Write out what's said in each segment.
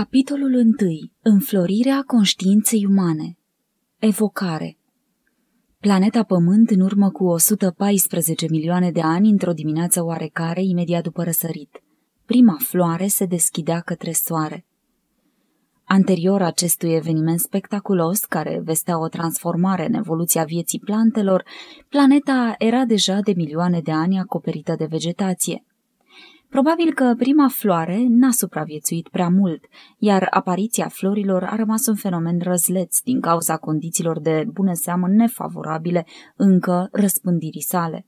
Capitolul 1. Înflorirea conștiinței umane Evocare Planeta Pământ în urmă cu 114 milioane de ani, într-o dimineață oarecare, imediat după răsărit. Prima floare se deschidea către soare. Anterior acestui eveniment spectaculos, care vestea o transformare în evoluția vieții plantelor, planeta era deja de milioane de ani acoperită de vegetație. Probabil că prima floare n-a supraviețuit prea mult, iar apariția florilor a rămas un fenomen răzleț din cauza condițiilor de bună seamă nefavorabile încă răspândirii sale.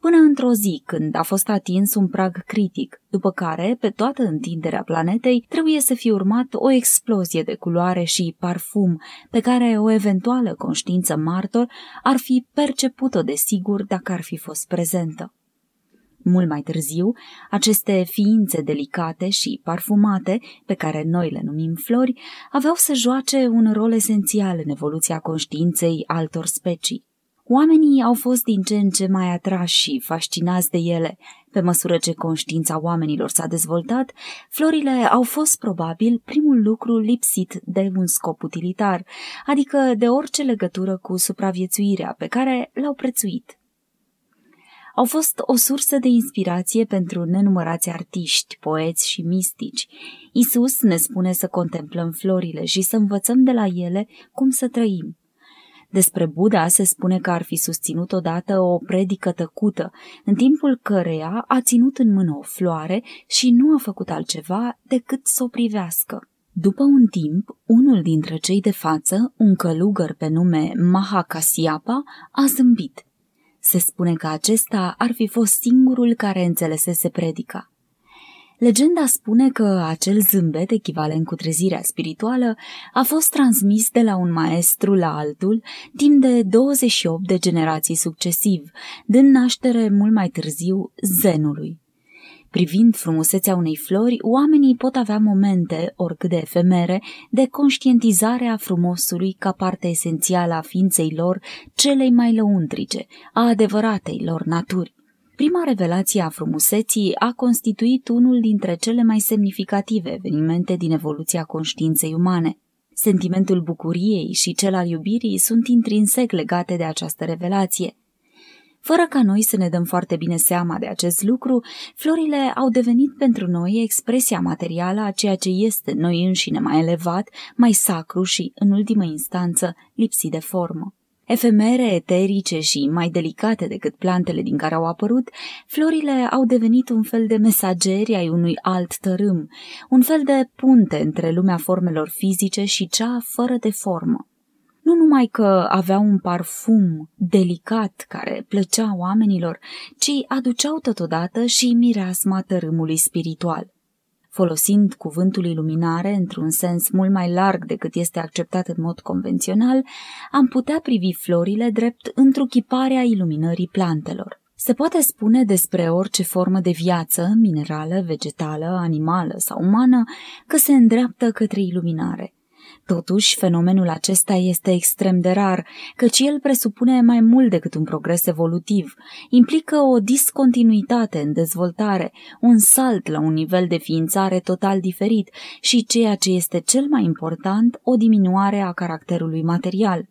Până într-o zi, când a fost atins un prag critic, după care, pe toată întinderea planetei, trebuie să fie urmat o explozie de culoare și parfum, pe care o eventuală conștiință martor ar fi perceput-o de sigur dacă ar fi fost prezentă. Mult mai târziu, aceste ființe delicate și parfumate, pe care noi le numim flori, aveau să joace un rol esențial în evoluția conștiinței altor specii. Oamenii au fost din ce în ce mai atrași și fascinați de ele. Pe măsură ce conștiința oamenilor s-a dezvoltat, florile au fost probabil primul lucru lipsit de un scop utilitar, adică de orice legătură cu supraviețuirea pe care l-au prețuit au fost o sursă de inspirație pentru nenumărați artiști, poeți și mistici. Isus ne spune să contemplăm florile și să învățăm de la ele cum să trăim. Despre Buddha se spune că ar fi susținut odată o predică tăcută, în timpul căreia a ținut în mână o floare și nu a făcut altceva decât să o privească. După un timp, unul dintre cei de față, un călugăr pe nume Mahakasiapa, a zâmbit se spune că acesta ar fi fost singurul care înțelesese predica. Legenda spune că acel zâmbet echivalent cu trezirea spirituală a fost transmis de la un maestru la altul timp de 28 de generații succesiv, dând naștere mult mai târziu zenului. Privind frumusețea unei flori, oamenii pot avea momente, oricât de efemere, de conștientizare a frumosului ca parte esențială a ființei lor celei mai lăuntrice, a adevăratei lor naturi. Prima revelație a frumuseții a constituit unul dintre cele mai semnificative evenimente din evoluția conștiinței umane. Sentimentul bucuriei și cel al iubirii sunt intrinsec legate de această revelație. Fără ca noi să ne dăm foarte bine seama de acest lucru, florile au devenit pentru noi expresia materială a ceea ce este noi înșine mai elevat, mai sacru și, în ultimă instanță, lipsit de formă. Efemere, eterice și mai delicate decât plantele din care au apărut, florile au devenit un fel de mesageri ai unui alt tărâm, un fel de punte între lumea formelor fizice și cea fără de formă nu numai că avea un parfum delicat care plăcea oamenilor, ci aduceau totodată și mireasma tărâmului spiritual. Folosind cuvântul iluminare într-un sens mult mai larg decât este acceptat în mod convențional, am putea privi florile drept întruchiparea iluminării plantelor. Se poate spune despre orice formă de viață, minerală, vegetală, animală sau umană, că se îndreaptă către iluminare. Totuși, fenomenul acesta este extrem de rar, căci el presupune mai mult decât un progres evolutiv, implică o discontinuitate în dezvoltare, un salt la un nivel de ființare total diferit și, ceea ce este cel mai important, o diminuare a caracterului material.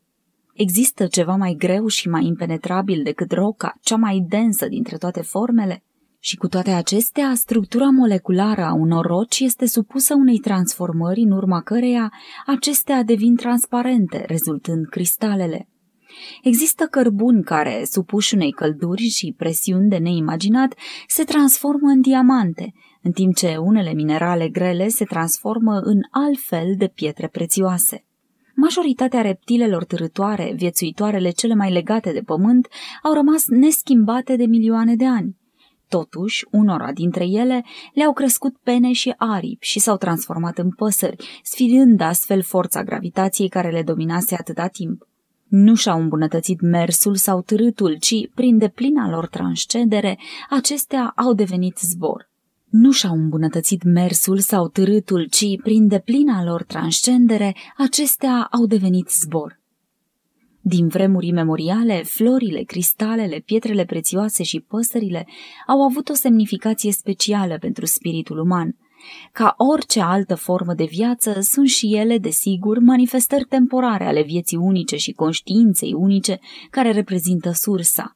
Există ceva mai greu și mai impenetrabil decât roca, cea mai densă dintre toate formele? Și cu toate acestea, structura moleculară a unor roci este supusă unei transformări în urma căreia acestea devin transparente, rezultând cristalele. Există cărbuni care, supuși unei călduri și presiuni de neimaginat, se transformă în diamante, în timp ce unele minerale grele se transformă în altfel de pietre prețioase. Majoritatea reptilelor târătoare, viețuitoarele cele mai legate de pământ, au rămas neschimbate de milioane de ani. Totuși, unora dintre ele le-au crescut pene și aripi și s-au transformat în păsări, sfidând astfel forța gravitației care le dominase atâta timp. Nu și-au îmbunătățit mersul sau târâtul, ci, prin deplina lor transcendere, acestea au devenit zbor. Nu și-au îmbunătățit mersul sau târâtul, ci, prin deplina lor transcendere, acestea au devenit zbor. Din vremuri memoriale, florile, cristalele, pietrele prețioase și păsările au avut o semnificație specială pentru spiritul uman. Ca orice altă formă de viață, sunt și ele, desigur, manifestări temporare ale vieții unice și conștiinței unice care reprezintă sursa.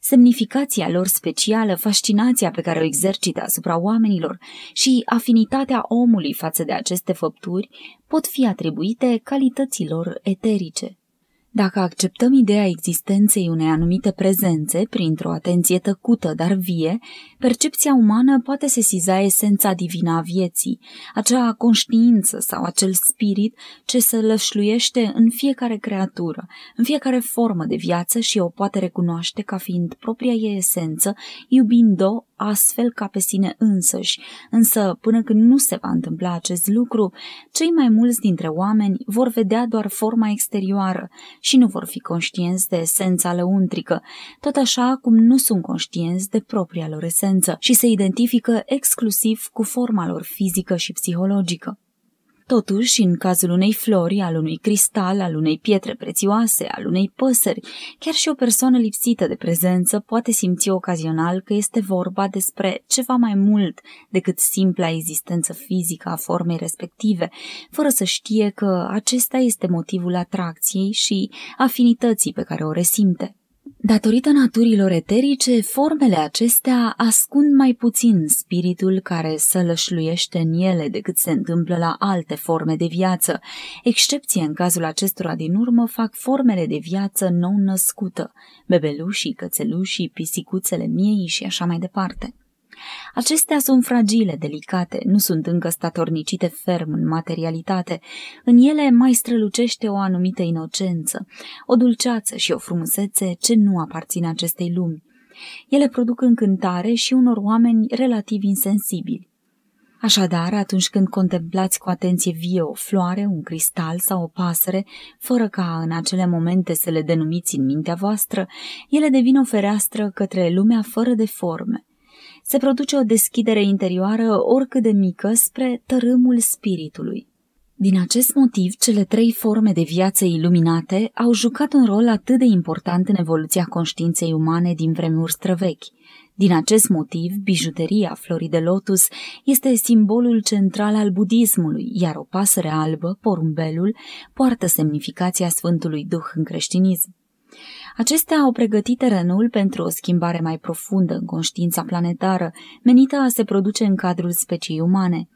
Semnificația lor specială, fascinația pe care o exercită asupra oamenilor și afinitatea omului față de aceste făpturi pot fi atribuite calităților eterice. Dacă acceptăm ideea existenței unei anumite prezențe printr-o atenție tăcută, dar vie, percepția umană poate sesiza esența divină a vieții, acea conștiință sau acel spirit ce se lășluiește în fiecare creatură, în fiecare formă de viață și o poate recunoaște ca fiind propria ei esență, iubind-o astfel ca pe sine însăși, însă până când nu se va întâmpla acest lucru, cei mai mulți dintre oameni vor vedea doar forma exterioară și nu vor fi conștienți de esența lăuntrică, tot așa cum nu sunt conștienți de propria lor esență și se identifică exclusiv cu forma lor fizică și psihologică. Totuși, în cazul unei flori, al unui cristal, al unei pietre prețioase, al unei păsări, chiar și o persoană lipsită de prezență poate simți ocazional că este vorba despre ceva mai mult decât simpla existență fizică a formei respective, fără să știe că acesta este motivul atracției și afinității pe care o resimte. Datorită naturilor eterice, formele acestea ascund mai puțin spiritul care sălășluiește în ele decât se întâmplă la alte forme de viață. Excepție în cazul acestora din urmă fac formele de viață nou născută, bebelușii, cățelușii, pisicuțele miei și așa mai departe. Acestea sunt fragile, delicate, nu sunt încă statornicite ferm în materialitate. În ele mai strălucește o anumită inocență, o dulceață și o frumusețe ce nu aparțin acestei lumi. Ele produc încântare și unor oameni relativ insensibili. Așadar, atunci când contemplați cu atenție vie o floare, un cristal sau o pasăre, fără ca în acele momente să le denumiți în mintea voastră, ele devin o fereastră către lumea fără de forme se produce o deschidere interioară oricât de mică spre tărâmul spiritului. Din acest motiv, cele trei forme de viață iluminate au jucat un rol atât de important în evoluția conștiinței umane din vremuri străvechi. Din acest motiv, bijuteria florii de lotus este simbolul central al budismului, iar o pasăre albă, porumbelul, poartă semnificația Sfântului Duh în creștinism. Acestea au pregătit terenul pentru o schimbare mai profundă în conștiința planetară, menită a se produce în cadrul speciei umane.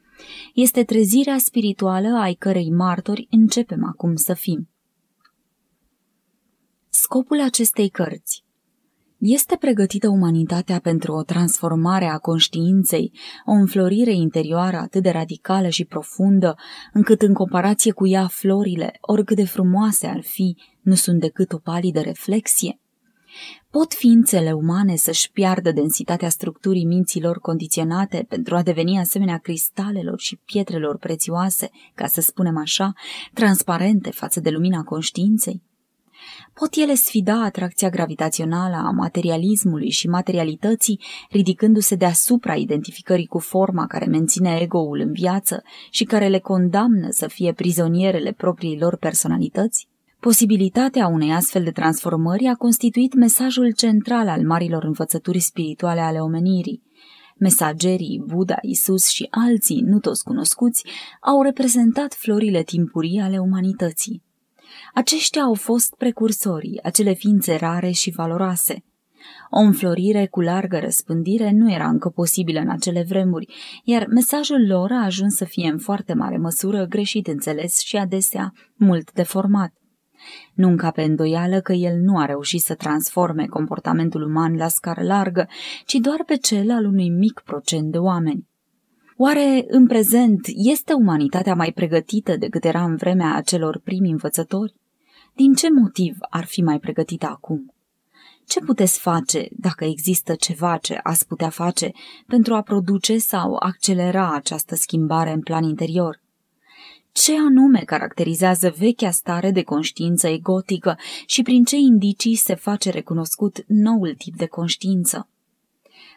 Este trezirea spirituală ai cărei martori începem acum să fim. Scopul acestei cărți este pregătită umanitatea pentru o transformare a conștiinței, o înflorire interioară atât de radicală și profundă, încât în comparație cu ea florile, oricât de frumoase ar fi, nu sunt decât o palidă reflexie? Pot ființele umane să-și piardă densitatea structurii minților condiționate pentru a deveni asemenea cristalelor și pietrelor prețioase, ca să spunem așa, transparente față de lumina conștiinței? Pot ele sfida atracția gravitațională a materialismului și materialității, ridicându-se deasupra identificării cu forma care menține ego-ul în viață și care le condamnă să fie prizonierele propriei lor personalități? Posibilitatea unei astfel de transformări a constituit mesajul central al marilor învățături spirituale ale omenirii. Mesagerii, Buddha, Isus și alții, nu toți cunoscuți, au reprezentat florile timpurii ale umanității. Aceștia au fost precursorii, acele ființe rare și valoroase. O înflorire cu largă răspândire nu era încă posibilă în acele vremuri, iar mesajul lor a ajuns să fie în foarte mare măsură greșit înțeles și adesea mult deformat. Nu încape îndoială că el nu a reușit să transforme comportamentul uman la scară largă, ci doar pe cel al unui mic procent de oameni. Oare, în prezent, este umanitatea mai pregătită decât era în vremea acelor primi învățători? Din ce motiv ar fi mai pregătită acum? Ce puteți face, dacă există ceva ce ați putea face, pentru a produce sau accelera această schimbare în plan interior? Ce anume caracterizează vechea stare de conștiință egotică și prin ce indicii se face recunoscut noul tip de conștiință?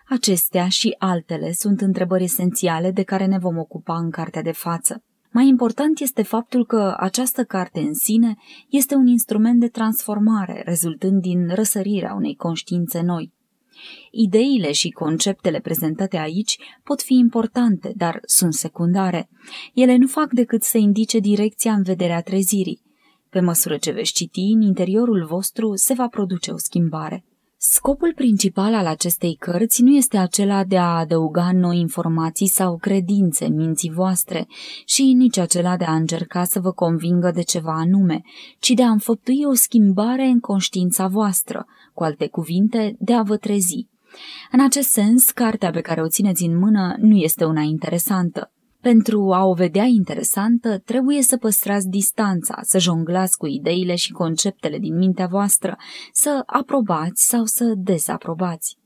Acestea și altele sunt întrebări esențiale de care ne vom ocupa în cartea de față. Mai important este faptul că această carte în sine este un instrument de transformare, rezultând din răsărirea unei conștiințe noi. Ideile și conceptele prezentate aici pot fi importante, dar sunt secundare. Ele nu fac decât să indice direcția în vederea trezirii. Pe măsură ce veți citi, în interiorul vostru se va produce o schimbare. Scopul principal al acestei cărți nu este acela de a adăuga noi informații sau credințe minții voastre și nici acela de a încerca să vă convingă de ceva anume, ci de a înfăptui o schimbare în conștiința voastră, cu alte cuvinte, de a vă trezi. În acest sens, cartea pe care o țineți în mână nu este una interesantă. Pentru a o vedea interesantă, trebuie să păstrați distanța, să jonglați cu ideile și conceptele din mintea voastră, să aprobați sau să dezaprobați.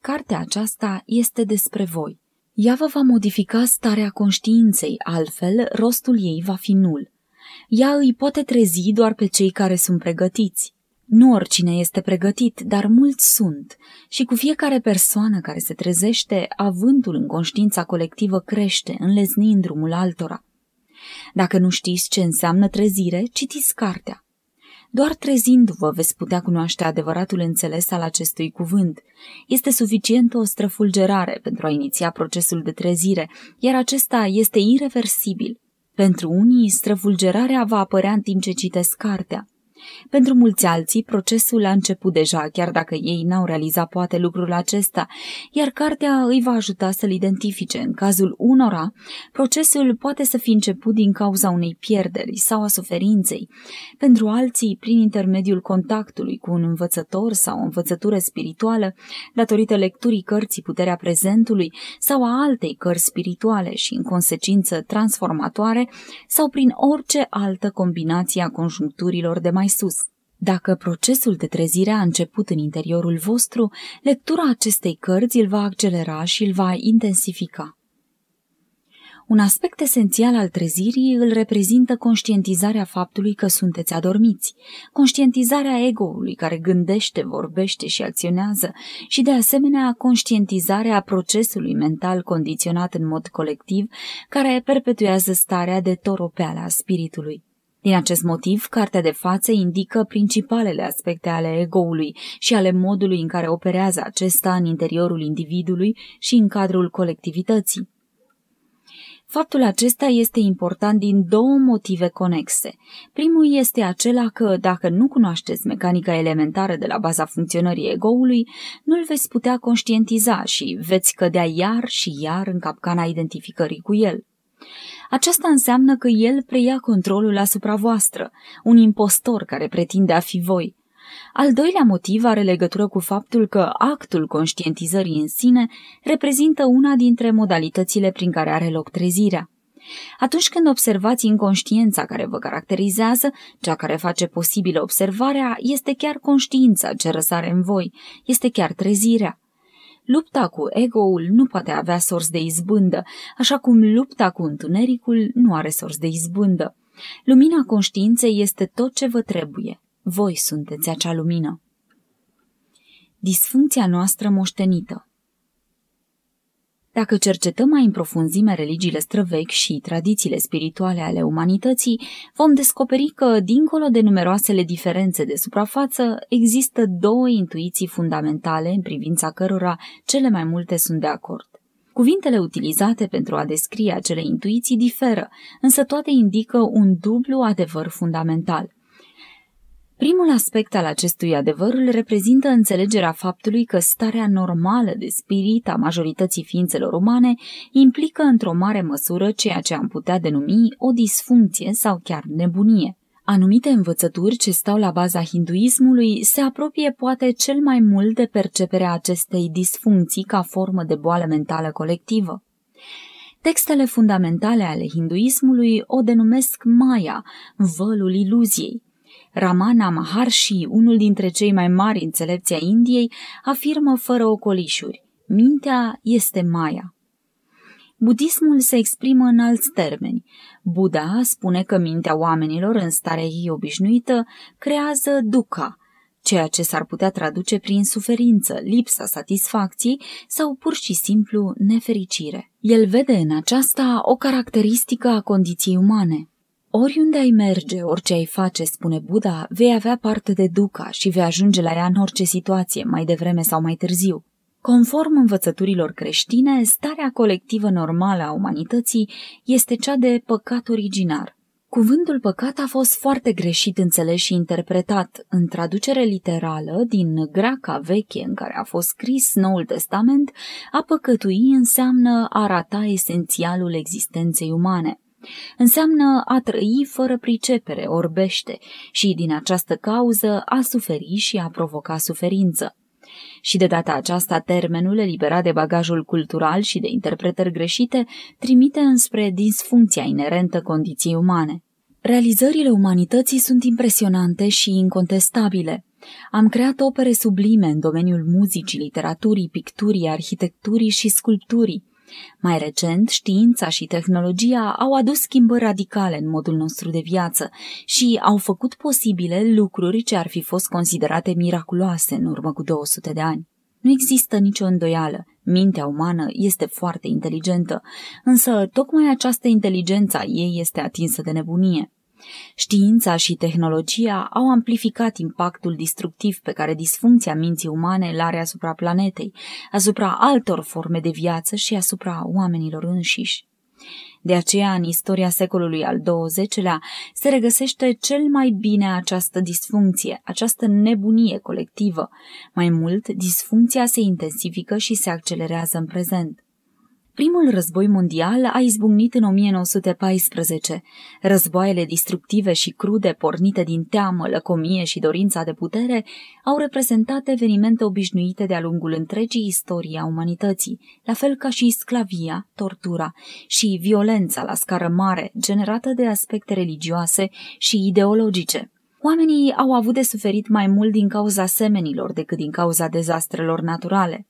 Cartea aceasta este despre voi. Ea vă va modifica starea conștiinței, altfel rostul ei va fi nul. Ea îi poate trezi doar pe cei care sunt pregătiți. Nu oricine este pregătit, dar mulți sunt și cu fiecare persoană care se trezește, avântul în conștiința colectivă crește, înleznind drumul altora. Dacă nu știți ce înseamnă trezire, citiți cartea. Doar trezindu-vă veți putea cunoaște adevăratul înțeles al acestui cuvânt. Este suficientă o străfulgerare pentru a iniția procesul de trezire, iar acesta este irreversibil. Pentru unii, străfulgerarea va apărea în timp ce citesc cartea. Pentru mulți alții, procesul a început deja, chiar dacă ei n-au realizat poate lucrul acesta, iar cartea îi va ajuta să-l identifice. În cazul unora, procesul poate să fi început din cauza unei pierderi sau a suferinței. Pentru alții, prin intermediul contactului cu un învățător sau o învățătură spirituală, datorită lecturii cărții Puterea Prezentului sau a altei cărți spirituale și, în consecință, transformatoare, sau prin orice altă combinație a conjuncturilor de mai sus. Dacă procesul de trezire a început în interiorul vostru, lectura acestei cărți îl va accelera și îl va intensifica. Un aspect esențial al trezirii îl reprezintă conștientizarea faptului că sunteți adormiți, conștientizarea ego-ului care gândește, vorbește și acționează și de asemenea conștientizarea procesului mental condiționat în mod colectiv care perpetuează starea de toropeală a spiritului. Din acest motiv, cartea de față indică principalele aspecte ale egoului și ale modului în care operează acesta în interiorul individului și în cadrul colectivității. Faptul acesta este important din două motive conexe. Primul este acela că, dacă nu cunoașteți mecanica elementară de la baza funcționării egoului, nu-l veți putea conștientiza și veți cădea iar și iar în capcana identificării cu el. Aceasta înseamnă că el preia controlul asupra voastră, un impostor care pretinde a fi voi. Al doilea motiv are legătură cu faptul că actul conștientizării în sine reprezintă una dintre modalitățile prin care are loc trezirea. Atunci când observați inconștiența care vă caracterizează, cea care face posibilă observarea este chiar conștiința ce răsare în voi, este chiar trezirea. Lupta cu ego-ul nu poate avea sors de izbândă, așa cum lupta cu întunericul nu are sors de izbândă. Lumina conștiinței este tot ce vă trebuie. Voi sunteți acea lumină. Disfuncția noastră moștenită dacă cercetăm mai în profunzime religiile străvechi și tradițiile spirituale ale umanității, vom descoperi că, dincolo de numeroasele diferențe de suprafață, există două intuiții fundamentale în privința cărora cele mai multe sunt de acord. Cuvintele utilizate pentru a descrie acele intuiții diferă, însă toate indică un dublu adevăr fundamental – Primul aspect al acestui adevăr îl reprezintă înțelegerea faptului că starea normală de spirit a majorității ființelor umane implică într-o mare măsură ceea ce am putea denumi o disfuncție sau chiar nebunie. Anumite învățături ce stau la baza hinduismului se apropie poate cel mai mult de perceperea acestei disfuncții ca formă de boală mentală colectivă. Textele fundamentale ale hinduismului o denumesc Maya, vălul iluziei, Ramana Maharshi, unul dintre cei mai mari înțelepți ai Indiei, afirmă fără ocolișuri, mintea este Maya. Budismul se exprimă în alți termeni. Buddha spune că mintea oamenilor în starea ei obișnuită creează duca, ceea ce s-ar putea traduce prin suferință, lipsa satisfacției sau pur și simplu nefericire. El vede în aceasta o caracteristică a condiției umane. Oriunde ai merge, orice ai face, spune Buddha, vei avea parte de duca și vei ajunge la ea în orice situație, mai devreme sau mai târziu. Conform învățăturilor creștine, starea colectivă normală a umanității este cea de păcat originar. Cuvântul păcat a fost foarte greșit înțeles și interpretat. În traducere literală din greaca veche în care a fost scris Noul Testament, a păcătui înseamnă a rata esențialul existenței umane. Înseamnă a trăi fără pricepere, orbește, și din această cauză a suferi și a provoca suferință. Și de data aceasta termenul, eliberat de bagajul cultural și de interpretări greșite, trimite înspre disfuncția inerentă condiției umane. Realizările umanității sunt impresionante și incontestabile. Am creat opere sublime în domeniul muzicii, literaturii, picturii, arhitecturii și sculpturii. Mai recent, știința și tehnologia au adus schimbări radicale în modul nostru de viață și au făcut posibile lucruri ce ar fi fost considerate miraculoase în urmă cu 200 de ani. Nu există nicio îndoială. Mintea umană este foarte inteligentă, însă tocmai această inteligență a ei este atinsă de nebunie. Știința și tehnologia au amplificat impactul destructiv pe care disfuncția minții umane îl are asupra planetei, asupra altor forme de viață și asupra oamenilor înșiși. De aceea, în istoria secolului al XX-lea, se regăsește cel mai bine această disfuncție, această nebunie colectivă. Mai mult, disfuncția se intensifică și se accelerează în prezent. Primul război mondial a izbucnit în 1914. Războaiele distructive și crude, pornite din teamă, lăcomie și dorința de putere, au reprezentat evenimente obișnuite de-a lungul întregii istorii a umanității, la fel ca și sclavia, tortura și violența la scară mare, generată de aspecte religioase și ideologice. Oamenii au avut de suferit mai mult din cauza semenilor decât din cauza dezastrelor naturale.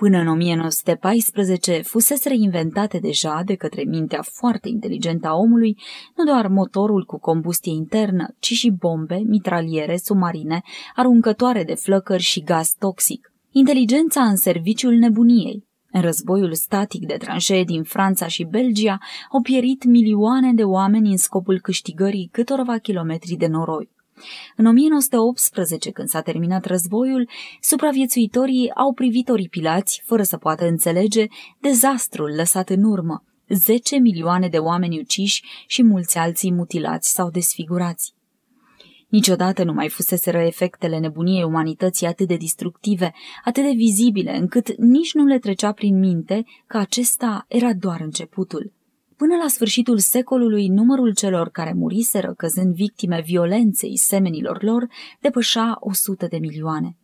Până în 1914 fusese reinventate deja de către mintea foarte inteligentă a omului nu doar motorul cu combustie internă, ci și bombe, mitraliere, submarine, aruncătoare de flăcări și gaz toxic. Inteligența în serviciul nebuniei. În războiul static de tranșee din Franța și Belgia au pierit milioane de oameni în scopul câștigării câtorva kilometri de noroi. În 1918, când s-a terminat războiul, supraviețuitorii au privit oripilați, fără să poată înțelege, dezastrul lăsat în urmă, 10 milioane de oameni uciși și mulți alții mutilați sau desfigurați. Niciodată nu mai fuseseră efectele nebuniei umanității atât de destructive, atât de vizibile, încât nici nu le trecea prin minte că acesta era doar începutul. Până la sfârșitul secolului, numărul celor care muriseră căzând victime violenței semenilor lor depășea 100 de milioane.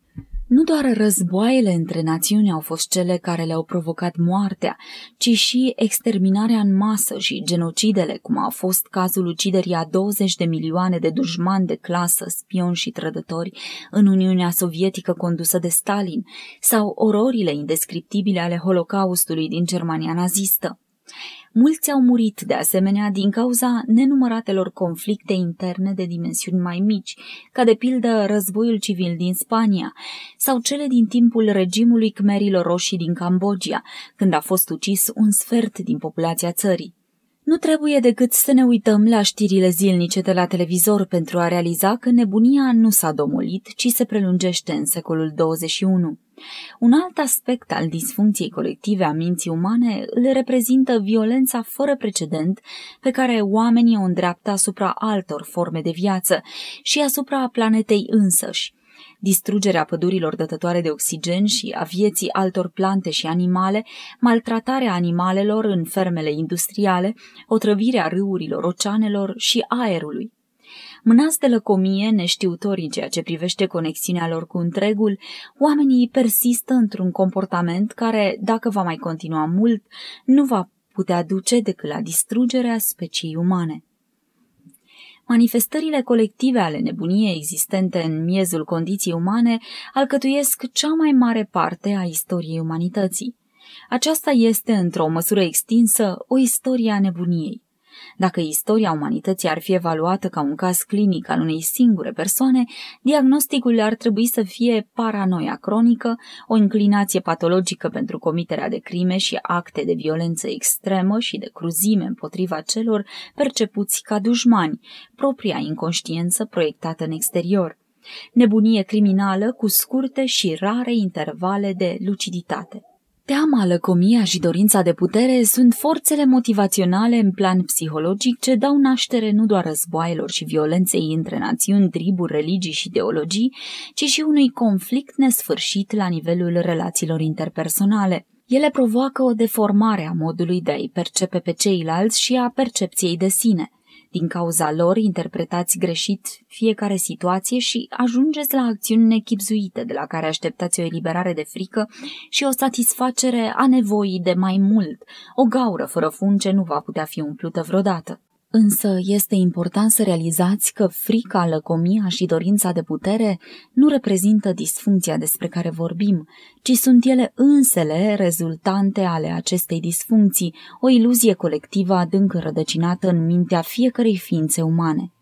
Nu doar războaiele între națiuni au fost cele care le-au provocat moartea, ci și exterminarea în masă și genocidele, cum a fost cazul uciderii a 20 de milioane de dușmani de clasă, spioni și trădători în Uniunea Sovietică condusă de Stalin, sau ororile indescriptibile ale Holocaustului din Germania nazistă. Mulți au murit de asemenea din cauza nenumăratelor conflicte interne de dimensiuni mai mici, ca de pildă războiul civil din Spania sau cele din timpul regimului Khmerilor Roșii din Cambodgia, când a fost ucis un sfert din populația țării. Nu trebuie decât să ne uităm la știrile zilnice de la televizor pentru a realiza că nebunia nu s-a domolit, ci se prelungește în secolul 21. Un alt aspect al disfuncției colective a minții umane îl reprezintă violența fără precedent pe care oamenii o îndreaptă asupra altor forme de viață și asupra planetei însăși. Distrugerea pădurilor dătătoare de oxigen și a vieții altor plante și animale, maltratarea animalelor în fermele industriale, otrăvirea râurilor, oceanelor și aerului. Mânați de lăcomie, neștiutori în ceea ce privește conexiunea lor cu întregul, oamenii persistă într-un comportament care, dacă va mai continua mult, nu va putea duce decât la distrugerea speciei umane. Manifestările colective ale nebuniei existente în miezul condiției umane alcătuiesc cea mai mare parte a istoriei umanității. Aceasta este, într-o măsură extinsă, o istorie a nebuniei. Dacă istoria umanității ar fi evaluată ca un caz clinic al unei singure persoane, diagnosticul ar trebui să fie paranoia cronică, o inclinație patologică pentru comiterea de crime și acte de violență extremă și de cruzime împotriva celor percepuți ca dușmani, propria inconștiență proiectată în exterior. Nebunie criminală cu scurte și rare intervale de luciditate. Teama, lăcomia și dorința de putere sunt forțele motivaționale în plan psihologic ce dau naștere nu doar războaielor și violenței între națiuni, triburi, religii și ideologii, ci și unui conflict nesfârșit la nivelul relațiilor interpersonale. Ele provoacă o deformare a modului de a-i percepe pe ceilalți și a percepției de sine. Din cauza lor interpretați greșit fiecare situație și ajungeți la acțiuni nechipzuite de la care așteptați o eliberare de frică și o satisfacere a nevoii de mai mult. O gaură fără funce nu va putea fi umplută vreodată. Însă este important să realizați că frica, lăcomia și dorința de putere nu reprezintă disfuncția despre care vorbim, ci sunt ele însele rezultante ale acestei disfuncții, o iluzie colectivă adânc rădăcinată în mintea fiecărei ființe umane.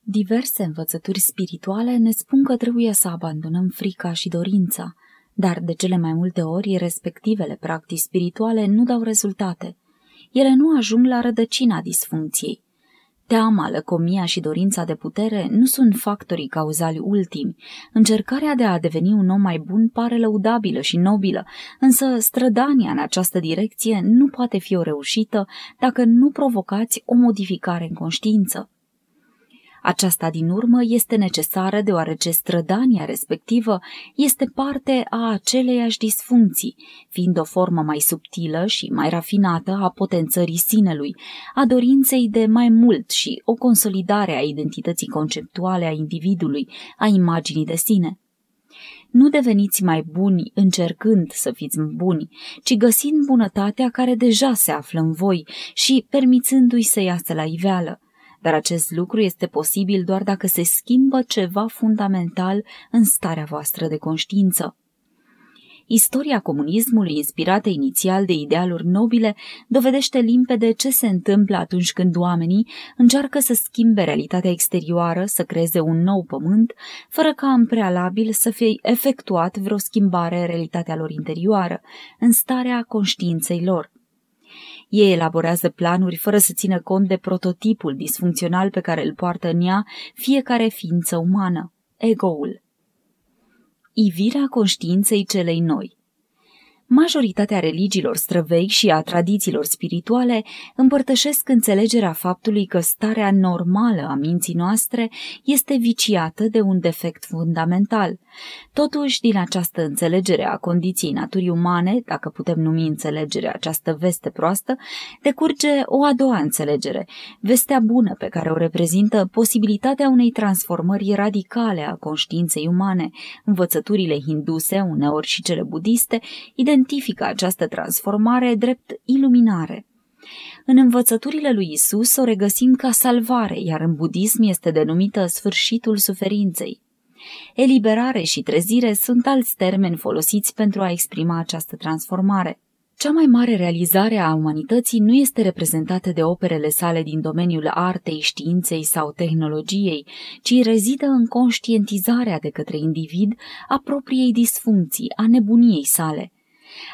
Diverse învățături spirituale ne spun că trebuie să abandonăm frica și dorința, dar de cele mai multe ori respectivele practici spirituale nu dau rezultate – ele nu ajung la rădăcina disfuncției. Teama, lăcomia și dorința de putere nu sunt factorii cauzali ultimi. Încercarea de a deveni un om mai bun pare lăudabilă și nobilă, însă strădania în această direcție nu poate fi o reușită dacă nu provocați o modificare în conștiință. Aceasta din urmă este necesară deoarece strădania respectivă este parte a aceleiași disfuncții, fiind o formă mai subtilă și mai rafinată a potențării sinelui, a dorinței de mai mult și o consolidare a identității conceptuale a individului, a imaginii de sine. Nu deveniți mai buni încercând să fiți buni, ci găsind bunătatea care deja se află în voi și permițându-i să iasă la iveală dar acest lucru este posibil doar dacă se schimbă ceva fundamental în starea voastră de conștiință. Istoria comunismului, inspirată inițial de idealuri nobile, dovedește limpede ce se întâmplă atunci când oamenii încearcă să schimbe realitatea exterioară, să creeze un nou pământ, fără ca în prealabil să fie efectuat vreo schimbare în realitatea lor interioară, în starea conștiinței lor. Ei elaborează planuri fără să țină cont de prototipul disfuncțional pe care îl poartă în ea fiecare ființă umană, egoul. Ivirea conștiinței celei noi Majoritatea religiilor străvechi și a tradițiilor spirituale împărtășesc înțelegerea faptului că starea normală a minții noastre este viciată de un defect fundamental. Totuși, din această înțelegere a condiției naturii umane, dacă putem numi înțelegerea această veste proastă, decurge o a doua înțelegere, vestea bună pe care o reprezintă posibilitatea unei transformări radicale a conștiinței umane, învățăturile hinduse, uneori și cele budiste, identifică această transformare drept iluminare. În învățăturile lui Isus o regăsim ca salvare, iar în budism este denumită sfârșitul suferinței. Eliberare și trezire sunt alți termeni folosiți pentru a exprima această transformare. Cea mai mare realizare a umanității nu este reprezentată de operele sale din domeniul artei, științei sau tehnologiei, ci rezidă în conștientizarea de către individ a propriei disfuncții, a nebuniei sale.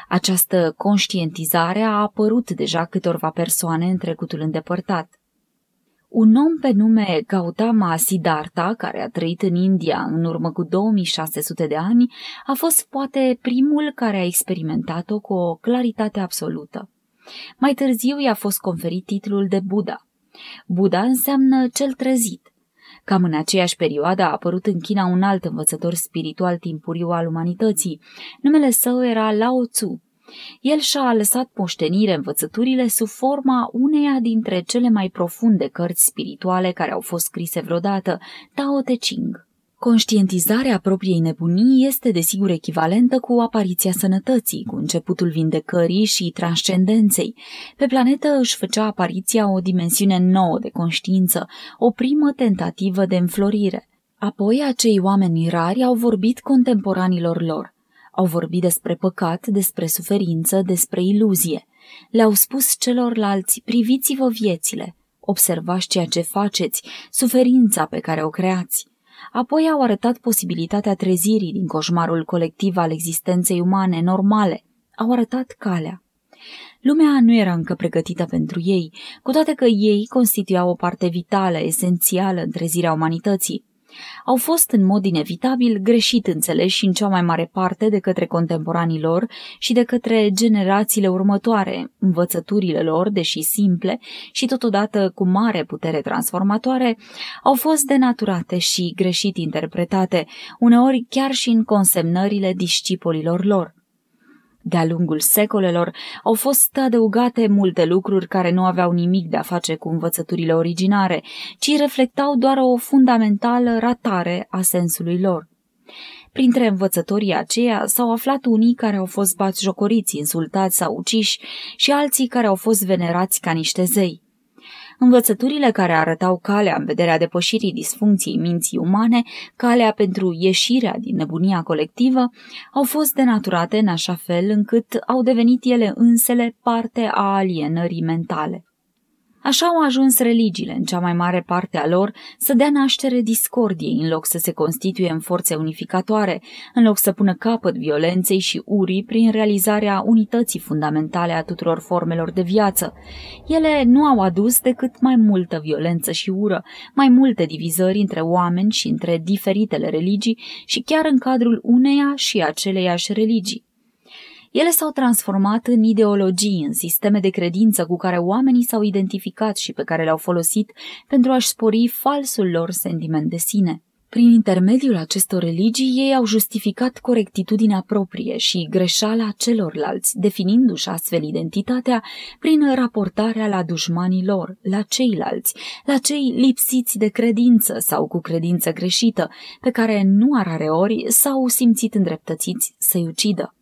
Această conștientizare a apărut deja câtorva persoane în trecutul îndepărtat. Un om pe nume Gautama Siddhartha, care a trăit în India în urmă cu 2600 de ani, a fost poate primul care a experimentat-o cu o claritate absolută. Mai târziu i-a fost conferit titlul de Buddha. Buddha înseamnă cel trezit. Cam în aceeași perioadă a apărut în China un alt învățător spiritual timpuriu al umanității. Numele său era Lao Tzu. El și-a lăsat poștenire învățăturile sub forma uneia dintre cele mai profunde cărți spirituale care au fost scrise vreodată, Tao Te Ching. Conștientizarea propriei nebunii este desigur echivalentă cu apariția sănătății, cu începutul vindecării și transcendenței. Pe planetă își făcea apariția o dimensiune nouă de conștiință, o primă tentativă de înflorire. Apoi acei oameni rari au vorbit contemporanilor lor. Au vorbit despre păcat, despre suferință, despre iluzie. Le-au spus celorlalți, priviți-vă viețile, observați ceea ce faceți, suferința pe care o creați. Apoi au arătat posibilitatea trezirii din coșmarul colectiv al existenței umane normale. Au arătat calea. Lumea nu era încă pregătită pentru ei, cu toate că ei constituiau o parte vitală, esențială în trezirea umanității au fost în mod inevitabil greșit înțeleși în cea mai mare parte de către contemporanii lor și de către generațiile următoare. Învățăturile lor, deși simple și totodată cu mare putere transformatoare, au fost denaturate și greșit interpretate, uneori chiar și în consemnările discipolilor lor. De-a lungul secolelor au fost adăugate multe lucruri care nu aveau nimic de a face cu învățăturile originare, ci reflectau doar o fundamentală ratare a sensului lor. Printre învățătorii aceia s-au aflat unii care au fost bați jocoriți, insultați sau uciși și alții care au fost venerați ca niște zei. Învățăturile care arătau calea în vederea depășirii disfuncției minții umane, calea pentru ieșirea din nebunia colectivă, au fost denaturate în așa fel încât au devenit ele însele parte a alienării mentale. Așa au ajuns religiile, în cea mai mare parte a lor, să dea naștere discordiei în loc să se constituie în forțe unificatoare, în loc să pună capăt violenței și urii prin realizarea unității fundamentale a tuturor formelor de viață. Ele nu au adus decât mai multă violență și ură, mai multe divizări între oameni și între diferitele religii și chiar în cadrul uneia și aceleiași religii. Ele s-au transformat în ideologii, în sisteme de credință cu care oamenii s-au identificat și pe care le-au folosit pentru a-și spori falsul lor sentiment de sine. Prin intermediul acestor religii, ei au justificat corectitudinea proprie și greșeala celorlalți, definindu-și astfel identitatea prin raportarea la dușmanii lor, la ceilalți, la cei lipsiți de credință sau cu credință greșită, pe care nu ori s-au simțit îndreptățiți să-i ucidă.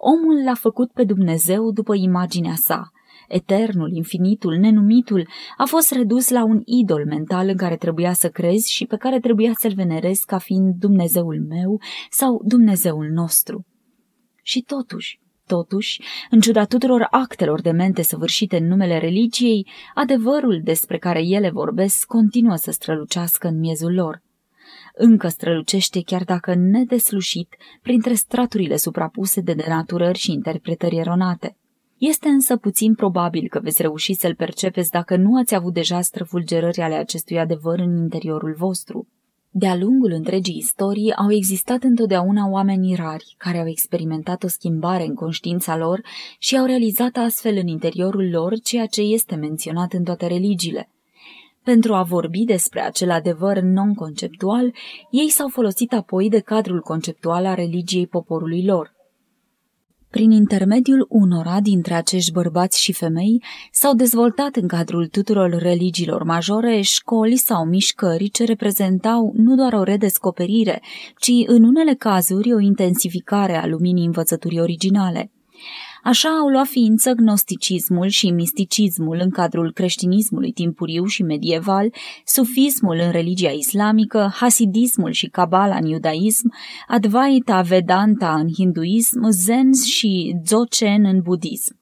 Omul l-a făcut pe Dumnezeu după imaginea sa. Eternul, infinitul, nenumitul a fost redus la un idol mental în care trebuia să crezi și pe care trebuia să-l venerezi ca fiind Dumnezeul meu sau Dumnezeul nostru. Și totuși, Totuși, în ciuda tuturor actelor de mente săvârșite în numele religiei, adevărul despre care ele vorbesc continuă să strălucească în miezul lor încă strălucește chiar dacă nedeslușit printre straturile suprapuse de denaturări și interpretări eronate. Este însă puțin probabil că veți reuși să-l percepeți dacă nu ați avut deja străfulgerări ale acestui adevăr în interiorul vostru. De-a lungul întregii istorii au existat întotdeauna oameni rari care au experimentat o schimbare în conștiința lor și au realizat astfel în interiorul lor ceea ce este menționat în toate religiile – pentru a vorbi despre acel adevăr non-conceptual, ei s-au folosit apoi de cadrul conceptual al religiei poporului lor. Prin intermediul unora dintre acești bărbați și femei s-au dezvoltat în cadrul tuturor religiilor majore școli sau mișcări ce reprezentau nu doar o redescoperire, ci în unele cazuri o intensificare a luminii învățăturii originale. Așa au luat ființă gnosticismul și misticismul în cadrul creștinismului timpuriu și medieval, sufismul în religia islamică, hasidismul și cabala în iudaism, advaita vedanta în hinduism, zen și dzogchen în budism.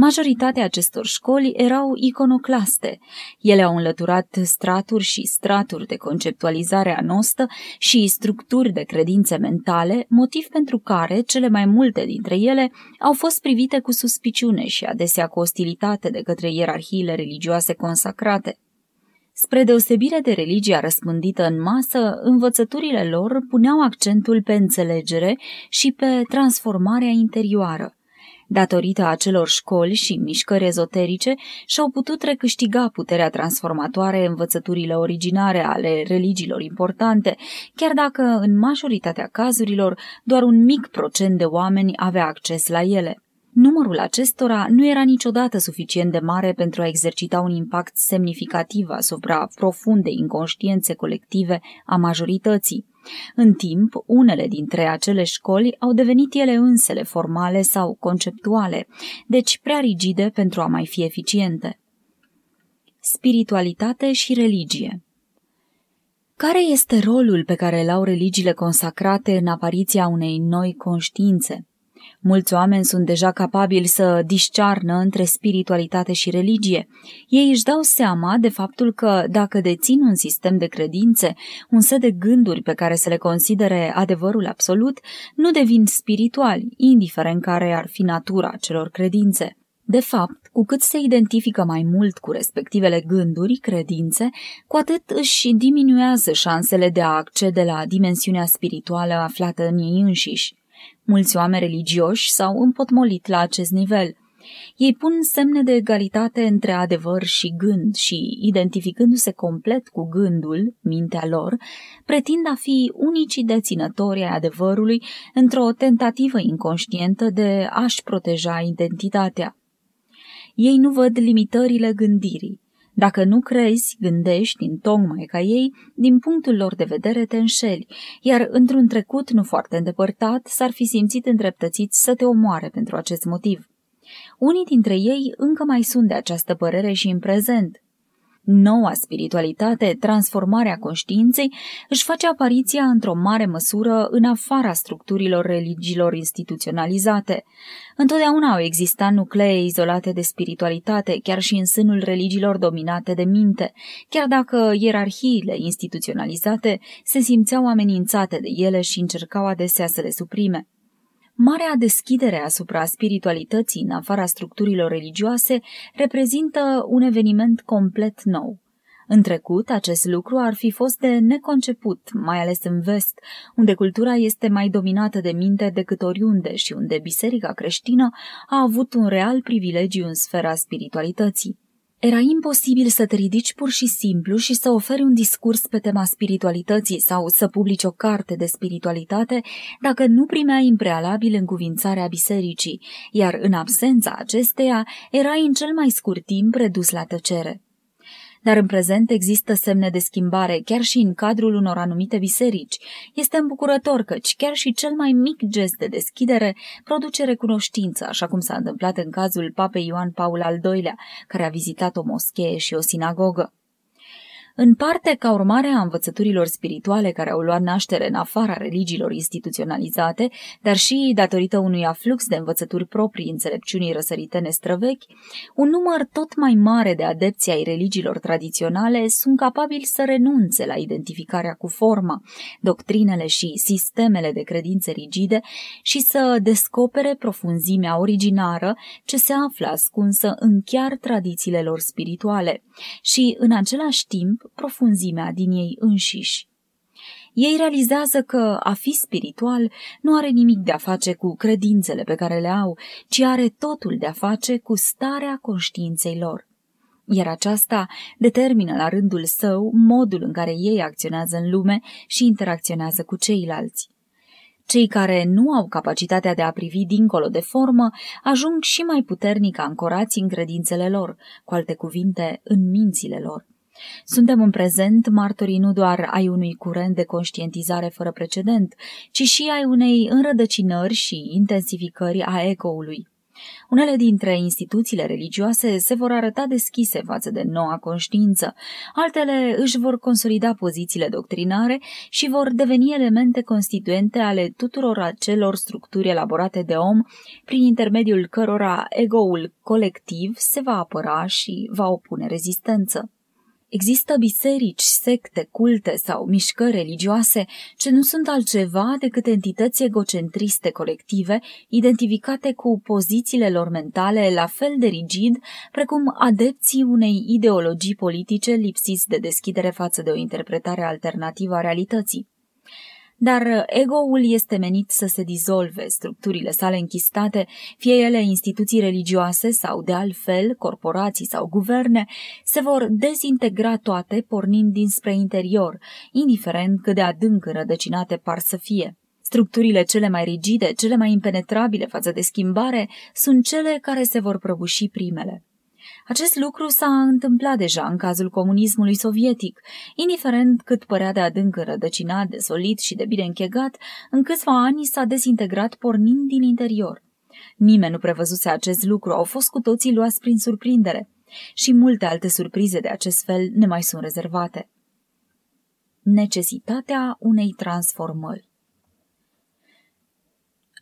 Majoritatea acestor școli erau iconoclaste. Ele au înlăturat straturi și straturi de conceptualizare a nostă și structuri de credințe mentale, motiv pentru care cele mai multe dintre ele au fost privite cu suspiciune și adesea cu ostilitate de către ierarhiile religioase consacrate. Spre deosebire de religia răspândită în masă, învățăturile lor puneau accentul pe înțelegere și pe transformarea interioară datorită acelor școli și mișcări ezoterice, și-au putut recâștiga puterea transformatoare învățăturile originare ale religiilor importante, chiar dacă, în majoritatea cazurilor, doar un mic procent de oameni avea acces la ele. Numărul acestora nu era niciodată suficient de mare pentru a exercita un impact semnificativ asupra profundei inconștiențe colective a majorității. În timp, unele dintre acele școli au devenit ele însele formale sau conceptuale, deci prea rigide pentru a mai fi eficiente. Spiritualitate și religie Care este rolul pe care îl au religiile consacrate în apariția unei noi conștiințe? Mulți oameni sunt deja capabili să discearnă între spiritualitate și religie. Ei își dau seama de faptul că dacă dețin un sistem de credințe, un set de gânduri pe care să le considere adevărul absolut, nu devin spirituali, indiferent care ar fi natura celor credințe. De fapt, cu cât se identifică mai mult cu respectivele gânduri, credințe, cu atât își diminuează șansele de a accede la dimensiunea spirituală aflată în ei înșiși. Mulți oameni religioși s-au împotmolit la acest nivel. Ei pun semne de egalitate între adevăr și gând și, identificându-se complet cu gândul, mintea lor, pretind a fi unicii deținători ai adevărului într-o tentativă inconștientă de a-și proteja identitatea. Ei nu văd limitările gândirii. Dacă nu crezi, gândești în tocmai ca ei, din punctul lor de vedere te înșeli, iar într-un trecut nu foarte îndepărtat s-ar fi simțit îndreptățiți să te omoare pentru acest motiv. Unii dintre ei încă mai sunt de această părere și în prezent. Noua spiritualitate, transformarea conștiinței, își face apariția într-o mare măsură în afara structurilor religiilor instituționalizate. Întotdeauna au existat nuclee izolate de spiritualitate, chiar și în sânul religiilor dominate de minte, chiar dacă ierarhiile instituționalizate se simțeau amenințate de ele și încercau adesea să le suprime. Marea deschidere asupra spiritualității în afara structurilor religioase reprezintă un eveniment complet nou. În trecut, acest lucru ar fi fost de neconceput, mai ales în vest, unde cultura este mai dominată de minte decât oriunde și unde biserica creștină a avut un real privilegiu în sfera spiritualității. Era imposibil să te ridici pur și simplu și să oferi un discurs pe tema spiritualității sau să publici o carte de spiritualitate dacă nu primeai în prealabil încuvințarea bisericii, iar în absența acesteia erai în cel mai scurt timp redus la tăcere dar în prezent există semne de schimbare chiar și în cadrul unor anumite biserici. Este îmbucurător căci chiar și cel mai mic gest de deschidere produce recunoștință, așa cum s-a întâmplat în cazul papei Ioan Paul al II-lea, care a vizitat o moschee și o sinagogă. În parte, ca urmare a învățăturilor spirituale care au luat naștere în afara religiilor instituționalizate, dar și datorită unui aflux de învățături proprii înțelepciunii răsărite străvechi, un număr tot mai mare de adepții ai religiilor tradiționale sunt capabili să renunțe la identificarea cu forma, doctrinele și sistemele de credințe rigide și să descopere profunzimea originară ce se află ascunsă în chiar tradițiile lor spirituale. Și, în același timp, profunzimea din ei înșiși. Ei realizează că a fi spiritual nu are nimic de a face cu credințele pe care le au, ci are totul de a face cu starea conștiinței lor. Iar aceasta determină la rândul său modul în care ei acționează în lume și interacționează cu ceilalți. Cei care nu au capacitatea de a privi dincolo de formă ajung și mai puternic ancorați în credințele lor, cu alte cuvinte, în mințile lor. Suntem în prezent martorii nu doar ai unui curent de conștientizare fără precedent, ci și ai unei înrădăcinări și intensificări a ecoului. Unele dintre instituțiile religioase se vor arăta deschise față de noua conștiință, altele își vor consolida pozițiile doctrinare și vor deveni elemente constituente ale tuturor acelor structuri elaborate de om, prin intermediul cărora egoul colectiv se va apăra și va opune rezistență. Există biserici, secte, culte sau mișcări religioase ce nu sunt altceva decât entități egocentriste colective, identificate cu pozițiile lor mentale la fel de rigid precum adepții unei ideologii politice lipsiți de deschidere față de o interpretare alternativă a realității. Dar uh, ego-ul este menit să se dizolve, structurile sale închistate, fie ele instituții religioase sau, de altfel, corporații sau guverne, se vor dezintegra toate pornind dinspre interior, indiferent cât de adânc rădăcinate par să fie. Structurile cele mai rigide, cele mai impenetrabile față de schimbare, sunt cele care se vor prăbuși primele. Acest lucru s-a întâmplat deja în cazul comunismului sovietic, indiferent cât părea de adânc înrădăcinat, de solid și de bine închegat, în câțiva ani s-a dezintegrat pornind din interior. Nimeni nu prevăzuse acest lucru, au fost cu toții luați prin surprindere. Și multe alte surprize de acest fel ne mai sunt rezervate. Necesitatea unei transformări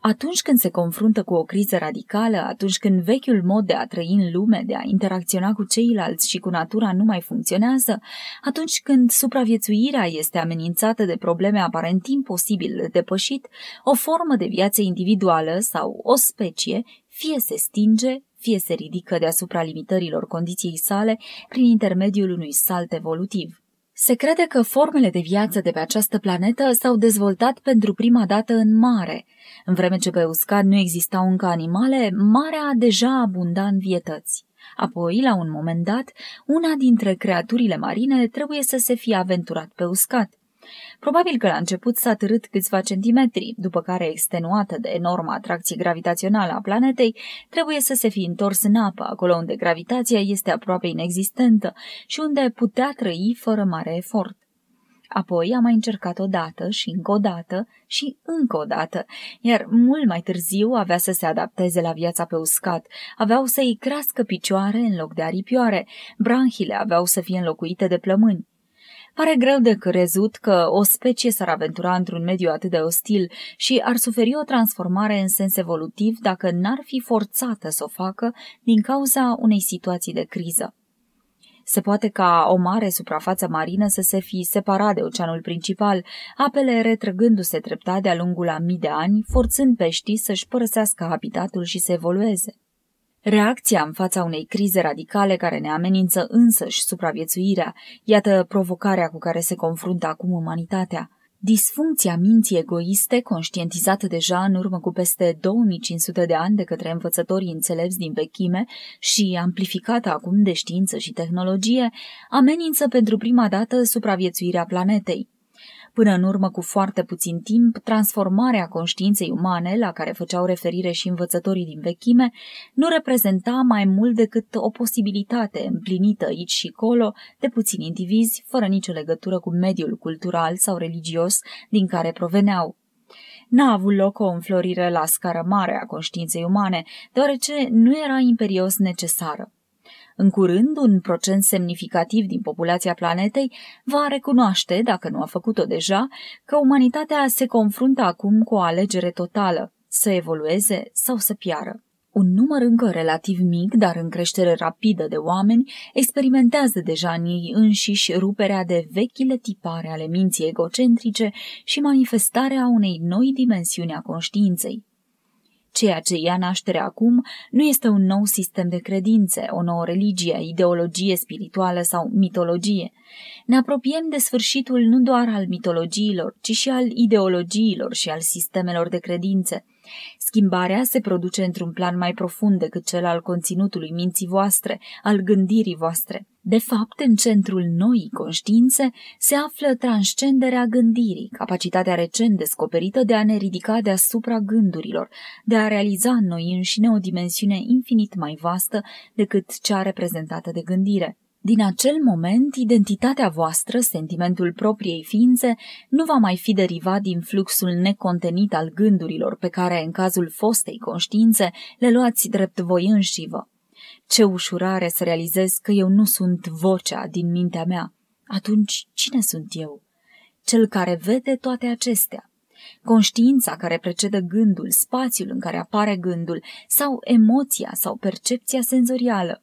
Atunci când se confruntă cu o criză radicală, atunci când vechiul mod de a trăi în lume, de a interacționa cu ceilalți și cu natura nu mai funcționează, atunci când supraviețuirea este amenințată de probleme aparent imposibil de depășit, o formă de viață individuală sau o specie fie se stinge, fie se ridică deasupra limitărilor condiției sale prin intermediul unui salt evolutiv. Se crede că formele de viață de pe această planetă s-au dezvoltat pentru prima dată în mare. În vreme ce pe uscat nu existau încă animale, marea deja abunda în vietăți. Apoi, la un moment dat, una dintre creaturile marine trebuie să se fie aventurat pe uscat. Probabil că la început s-a târât câțiva centimetri, după care, extenuată de enorma atracție gravitațională a planetei, trebuie să se fi întors în apă, acolo unde gravitația este aproape inexistentă și unde putea trăi fără mare efort. Apoi a mai încercat o dată și încă o dată și încă o dată, iar mult mai târziu avea să se adapteze la viața pe uscat, aveau să-i crească picioare în loc de aripioare, branhile aveau să fie înlocuite de plămâni. Pare greu de crezut că o specie s-ar aventura într-un mediu atât de ostil și ar suferi o transformare în sens evolutiv dacă n-ar fi forțată să o facă din cauza unei situații de criză. Se poate ca o mare suprafață marină să se fi separat de oceanul principal, apele retrăgându-se treptat de-a lungul a mii de ani, forțând peștii să-și părăsească habitatul și să evolueze. Reacția în fața unei crize radicale care ne amenință însăși supraviețuirea, iată provocarea cu care se confruntă acum umanitatea. Disfuncția minții egoiste, conștientizată deja în urmă cu peste 2500 de ani de către învățătorii înțelepți din vechime și amplificată acum de știință și tehnologie, amenință pentru prima dată supraviețuirea planetei. Până în urmă cu foarte puțin timp, transformarea conștiinței umane, la care făceau referire și învățătorii din vechime, nu reprezenta mai mult decât o posibilitate împlinită aici și colo de puțini indivizi, fără nicio legătură cu mediul cultural sau religios din care proveneau. N-a avut loc o înflorire la scară mare a conștiinței umane, deoarece nu era imperios necesară. În curând, un procent semnificativ din populația planetei va recunoaște, dacă nu a făcut-o deja, că umanitatea se confruntă acum cu o alegere totală, să evolueze sau să piară. Un număr încă relativ mic, dar în creștere rapidă de oameni, experimentează deja în ei înșiși ruperea de vechile tipare ale minții egocentrice și manifestarea unei noi dimensiuni a conștiinței. Ceea ce ia naștere acum nu este un nou sistem de credințe, o nouă religie, ideologie spirituală sau mitologie. Ne apropiem de sfârșitul nu doar al mitologiilor, ci și al ideologiilor și al sistemelor de credințe – Schimbarea se produce într-un plan mai profund decât cel al conținutului minții voastre, al gândirii voastre. De fapt, în centrul noii conștiințe se află transcenderea gândirii, capacitatea recent descoperită de a ne ridica deasupra gândurilor, de a realiza în noi înșine o dimensiune infinit mai vastă decât cea reprezentată de gândire. Din acel moment, identitatea voastră, sentimentul propriei ființe, nu va mai fi derivat din fluxul necontenit al gândurilor pe care, în cazul fostei conștiințe, le luați drept voi înșivă. Ce ușurare să realizez că eu nu sunt vocea din mintea mea. Atunci, cine sunt eu? Cel care vede toate acestea. Conștiința care precedă gândul, spațiul în care apare gândul, sau emoția sau percepția senzorială.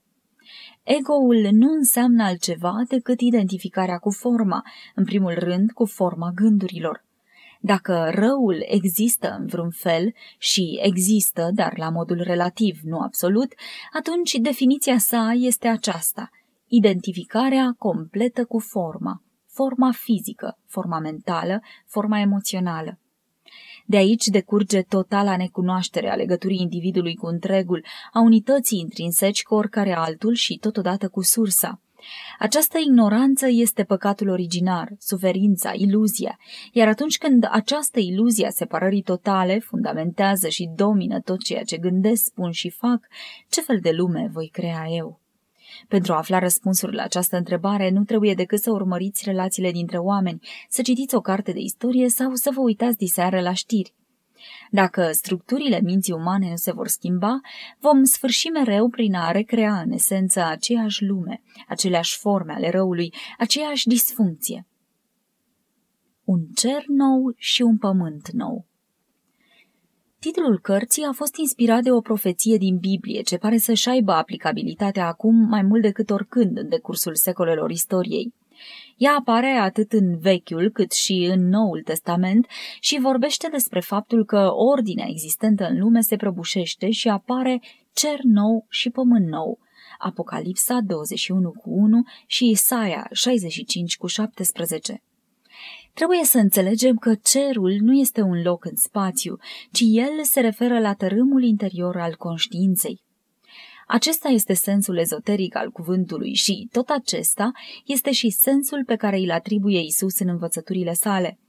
Ego-ul nu înseamnă altceva decât identificarea cu forma, în primul rând cu forma gândurilor. Dacă răul există în vreun fel și există, dar la modul relativ, nu absolut, atunci definiția sa este aceasta, identificarea completă cu forma, forma fizică, forma mentală, forma emoțională. De aici decurge totala necunoaștere a legăturii individului cu întregul, a unității intrinseci cu oricare altul și totodată cu sursa. Această ignoranță este păcatul originar, suferința, iluzia, iar atunci când această iluzie a separării totale fundamentează și domină tot ceea ce gândesc, spun și fac, ce fel de lume voi crea eu? Pentru a afla răspunsul la această întrebare, nu trebuie decât să urmăriți relațiile dintre oameni, să citiți o carte de istorie sau să vă uitați diseară la știri. Dacă structurile minții umane nu se vor schimba, vom sfârși mereu prin a recrea în esență aceeași lume, aceleași forme ale răului, aceeași disfuncție. Un cer nou și un pământ nou. Titlul cărții a fost inspirat de o profeție din Biblie, ce pare să-și aibă aplicabilitate acum mai mult decât oricând în decursul secolelor istoriei. Ea apare atât în Vechiul cât și în Noul Testament și vorbește despre faptul că ordinea existentă în lume se prăbușește și apare cer nou și pământ nou. Apocalipsa 21 cu 1 și Isaia 65 cu 17. Trebuie să înțelegem că cerul nu este un loc în spațiu, ci el se referă la tărâmul interior al conștiinței. Acesta este sensul ezoteric al cuvântului și tot acesta este și sensul pe care îl atribuie Isus în învățăturile sale.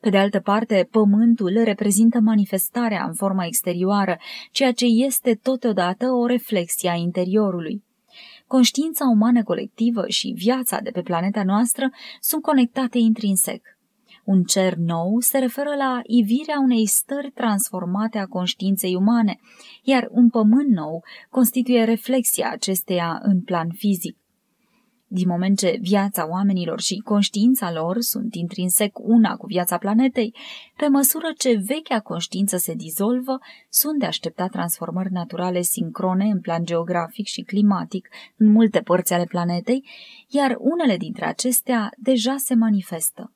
Pe de altă parte, pământul reprezintă manifestarea în forma exterioară, ceea ce este totodată o reflexie a interiorului. Conștiința umană colectivă și viața de pe planeta noastră sunt conectate intrinsec. Un cer nou se referă la ivirea unei stări transformate a conștiinței umane, iar un pământ nou constituie reflexia acesteia în plan fizic. Din moment ce viața oamenilor și conștiința lor sunt intrinsec una cu viața planetei, pe măsură ce vechea conștiință se dizolvă, sunt de așteptat transformări naturale sincrone în plan geografic și climatic în multe părți ale planetei, iar unele dintre acestea deja se manifestă.